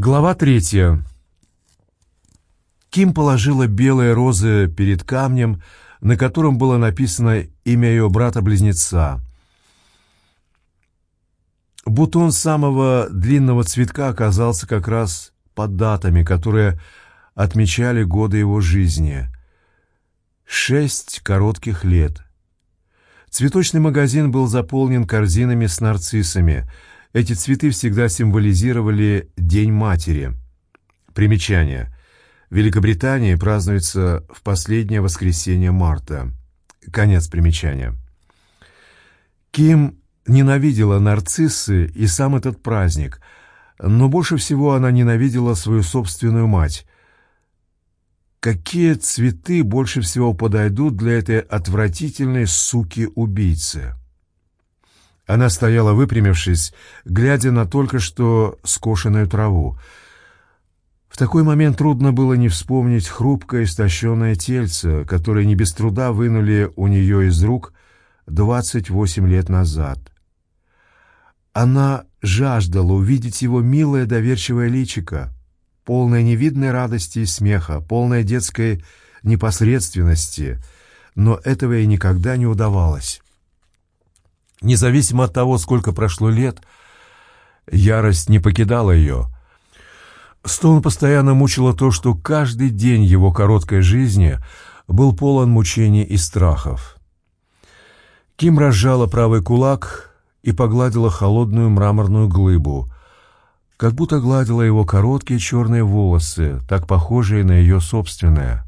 Глава третья. Ким положила белые розы перед камнем, на котором было написано имя ее брата-близнеца. Бутон самого длинного цветка оказался как раз под датами, которые отмечали годы его жизни. Шесть коротких лет. Цветочный магазин был заполнен корзинами с нарциссами. Эти цветы всегда символизировали День матери. Примечание. В Великобритании празднуется в последнее воскресенье марта. Конец примечания. Ким ненавидела нарциссы и сам этот праздник, но больше всего она ненавидела свою собственную мать. Какие цветы больше всего подойдут для этой отвратительной суки-убийцы? Она стояла выпрямившись, глядя на только что скошенную траву. В такой момент трудно было не вспомнить хрупкое истощенное тельце, которое не без труда вынули у нее из рук двадцать восемь лет назад. Она жаждала увидеть его милое доверчивое личико, полное невидной радости и смеха, полное детской непосредственности, но этого ей никогда не удавалось. Независимо от того, сколько прошло лет, ярость не покидала ее. Стоун постоянно мучило то, что каждый день его короткой жизни был полон мучений и страхов. Ким разжала правый кулак — и погладила холодную мраморную глыбу, как будто гладила его короткие черные волосы, так похожие на ее собственные.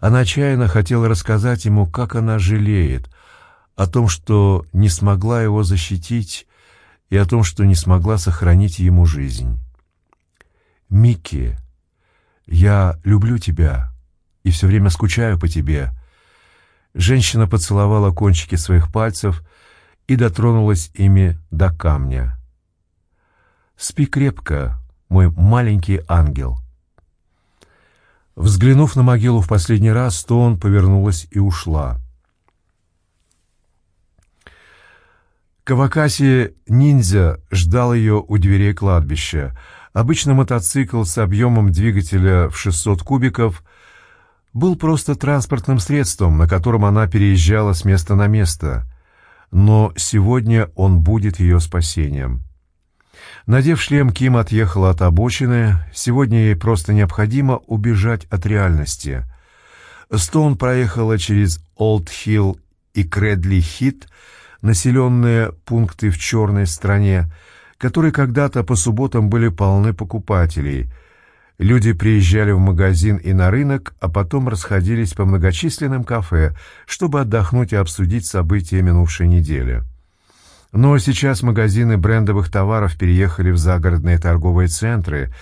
Она отчаянно хотела рассказать ему, как она жалеет, о том, что не смогла его защитить, и о том, что не смогла сохранить ему жизнь. «Микки, я люблю тебя и все время скучаю по тебе». Женщина поцеловала кончики своих пальцев и дотронулась ими до камня. «Спи крепко, мой маленький ангел». Взглянув на могилу в последний раз, то он повернулась и ушла. Кавакаси ниндзя ждал ее у дверей кладбища. Обычно мотоцикл с объемом двигателя в 600 кубиков был просто транспортным средством, на котором она переезжала с места на место но сегодня он будет ее спасением. Надев шлем, Ким отъехала от обочины. Сегодня ей просто необходимо убежать от реальности. Стоун проехала через Олд-Хилл и Кредли-Хит, населенные пункты в черной стране, которые когда-то по субботам были полны покупателей — Люди приезжали в магазин и на рынок, а потом расходились по многочисленным кафе, чтобы отдохнуть и обсудить события минувшей недели. Но сейчас магазины брендовых товаров переехали в загородные торговые центры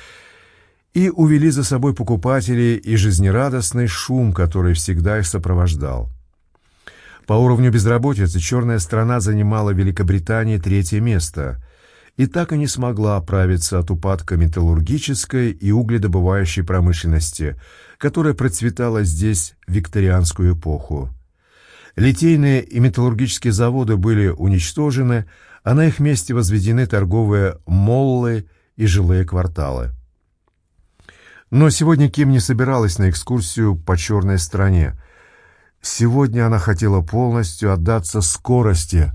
и увели за собой покупателей и жизнерадостный шум, который всегда их сопровождал. По уровню безработицы черная страна занимала Великобритании третье место – и так и не смогла оправиться от упадка металлургической и угледобывающей промышленности, которая процветала здесь в викторианскую эпоху. Литейные и металлургические заводы были уничтожены, а на их месте возведены торговые моллы и жилые кварталы. Но сегодня Ким не собиралась на экскурсию по черной стране. Сегодня она хотела полностью отдаться скорости.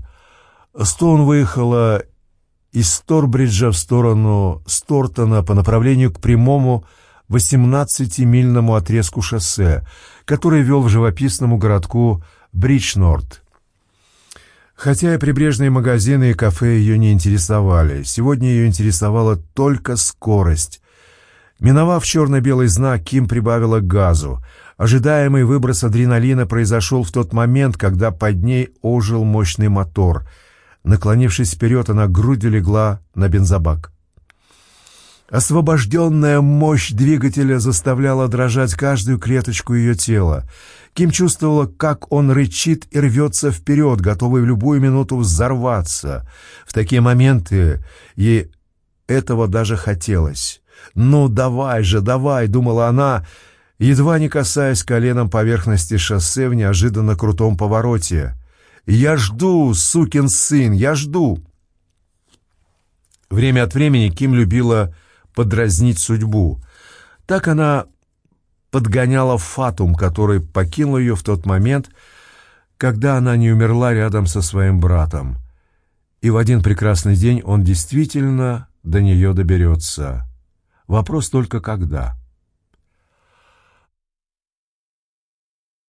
Стоун выехала из Сторбриджа в сторону Стортона по направлению к прямому 18-мильному отрезку шоссе, который вел в живописному городку Бриджнорд. Хотя и прибрежные магазины и кафе ее не интересовали, сегодня ее интересовала только скорость. Миновав черно-белый знак, Ким прибавила газу. Ожидаемый выброс адреналина произошел в тот момент, когда под ней ожил мощный мотор — Наклонившись вперед, она грудью легла на бензобак. Освобожденная мощь двигателя заставляла дрожать каждую клеточку ее тела. Ким чувствовала, как он рычит и рвется вперед, готовый в любую минуту взорваться. В такие моменты ей этого даже хотелось. «Ну, давай же, давай!» — думала она, едва не касаясь коленом поверхности шоссе в неожиданно крутом повороте. «Я жду, сукин сын, я жду!» Время от времени Ким любила подразнить судьбу. Так она подгоняла Фатум, который покинул ее в тот момент, когда она не умерла рядом со своим братом. И в один прекрасный день он действительно до нее доберется. Вопрос только когда.